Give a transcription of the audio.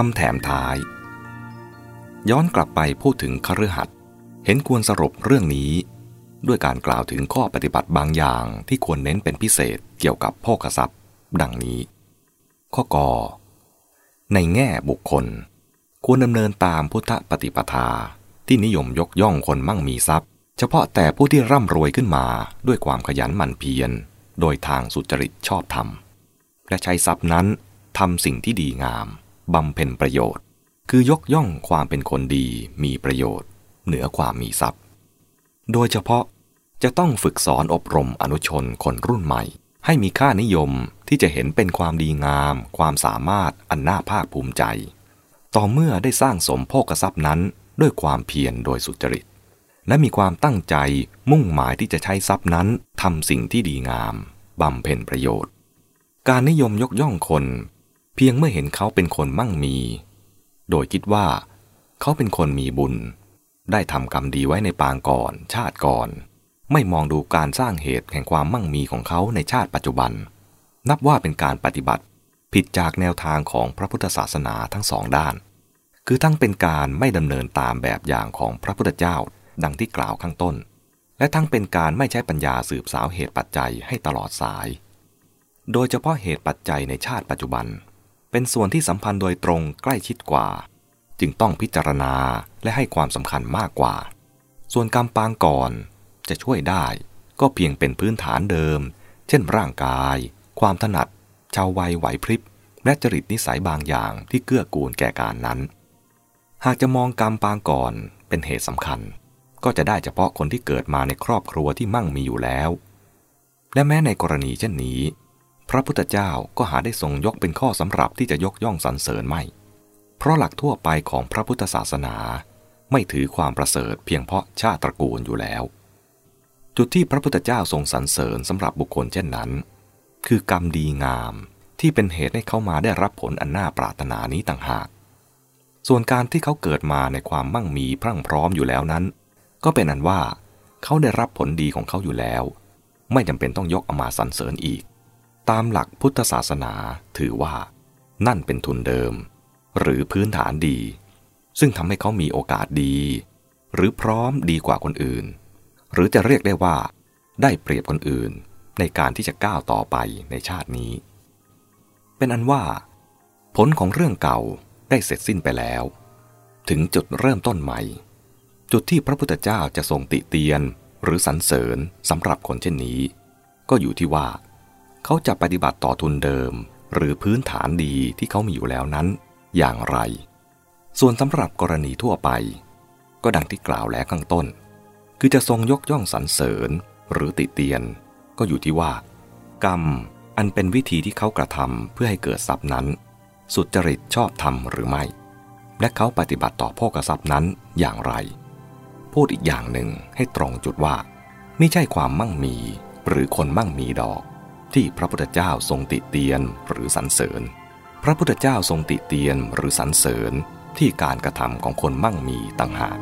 คำแถมท้าย ย้อนกลับไปพูดถึงคฤหัสถ์เห็นควรสรุปเรื่องนี้ ด้วยการกล่าวถึงข้อปฏิบัติบางอย่างที่ควรเน้นเป็นพิเศษเกี่ยวกับโภคทรัพย์ ดังนี้ ข้อกอในแง่บุคคล ควรดำเนินตามพุทธปฏิปทาที่นิยมยกย่องคนมั่งมีทรัพย์ เฉพาะแต่ผู้ที่ร่ำรวยขึ้นมาด้วยความขยันหมั่นเพียร โดยทางสุจริตชอบธรรม และใช้ทรัพย์นั้นทำสิ่งที่ดีงาม บำเพ็ญประโยชน์ คือยกย่องความเป็นคนดีมีประโยชน์ เหนือความมีทรัพย์ โดยเฉพาะจะต้องฝึกสอนอบรมอนุชนคนรุ่นใหม่ ให้มีค่านิยมที่จะเห็นเป็นความดีงาม ความสามารถอันน่าภาคภูมิใจ ต่อเมื่อได้สร้างสมโภคทรัพย์นั้น ด้วยความเพียรโดยสุจริต และมีความตั้งใจมุ่งหมายที่จะใช้ทรัพย์นั้นทำสิ่งที่ดีงามบำเพ็ญประโยชน์ การนิยมยกย่องคน เพียงเมื่อเห็นเขาเป็นคนมั่งมี โดยคิดว่า เขาเป็นคนมีบุญ ได้ทำกรรมดีไว้ในปางก่อน ชาติก่อน ไม่มองดูการสร้างเหตุแห่งความมั่งมีของเขาในชาติปัจจุบัน นับว่าเป็นการปฏิบัติ ผิดจากแนวทางของพระพุทธศาสนาทั้งสองด้าน คือทั้งเป็นการไม่ดำเนินตามแบบอย่างของพระพุทธเจ้า ดังที่กล่าวข้างต้น และทั้งเป็นการไม่ใช้ปัญญาสืบสาวเหตุปัจจัยให้ตลอดสาย โดยเฉพาะเหตุปัจจัยในชาติปัจจุบัน เป็นส่วนที่สัมพันธ์โดยตรงใกล้ชิดกว่า จึงต้องพิจารณาและให้ความสำคัญมากกว่า ส่วนกรรมปางก่อนจะช่วยได้ก็เพียงเป็นพื้นฐานเดิม เช่นร่างกาย ความถนัด ชาววัยไหวพริบ และจริตนิสัยบางอย่างที่เกื้อกูลแก่การนั้น หากจะมองกรรมปางก่อนเป็นเหตุสำคัญ ก็จะได้เฉพาะคนที่เกิดมาในครอบครัวที่มั่งมีอยู่แล้ว และแม้ในกรณีเช่นนี้ พระพุทธเจ้าก็หาได้ทรงยกเป็นข้อสำหรับที่จะยกย่องสรรเสริญไม่ เพราะหลักทั่วไปของพระพุทธศาสนา ไม่ถือความประเสริฐเพียงเพราะชาติตระกูลอยู่แล้ว จุดที่พระพุทธเจ้าทรงสรรเสริญสำหรับบุคคลเช่นนั้น คือกรรมดีงามที่เป็นเหตุให้เขามาได้รับผลอันน่าปรารถนานี้ต่างหาก ส่วนการที่เขาเกิดมาในความมั่งมีพรั่งพร้อมอยู่แล้วนั้น ก็เป็นอันว่าเขาได้รับผลดีของเขาอยู่แล้ว ไม่จำเป็นต้องยกเอามาสรรเสริญอีก ตามหลักพุทธศาสนาถือว่า นั่นเป็นทุนเดิม หรือพื้นฐานดี ซึ่งทำให้เขามีโอกาสดี หรือพร้อมดีกว่าคนอื่น หรือจะเรียกได้ว่า ได้เปรียบคนอื่นในการที่จะก้าวต่อไปในชาตินี้ เป็นอันว่า ผลของเรื่องเก่าได้เสร็จสิ้นไปแล้ว ถึงจุดเริ่มต้นใหม่ จุดที่พระพุทธเจ้าจะทรงติเตียนหรือสรรเสริญสำหรับคนเช่นนี้ ก็อยู่ที่ว่า เขาจะปฏิบัติต่อทุนเดิม หรือพื้นฐานดีที่เขามีอยู่แล้วนั้น อย่างไร ส่วนสำหรับกรณีทั่วไป ก็ดังที่กล่าวแล้วข้างต้น คือจะทรงยกย่องสรรเสริญหรือติเตียน ก็อยู่ที่ว่า กรรมอันเป็นวิธีที่เขากระทำเพื่อให้เกิดทรัพย์นั้น สุจริตชอบธรรมหรือไม่ และเขาปฏิบัติต่อโภกทรัพย์นั้นอย่างไร พูดอีกอย่างหนึ่งให้ตรงจุดว่า ไม่ใช่ความมั่งมีหรือคนมั่งมีดอก ที่พระพุทธเจ้าทรงติเตียนหรือสรรเสริญ พระพุทธเจ้าทรงติเตียนหรือสรรเสริญที่การกระทำของคนมั่งมีต่างหาก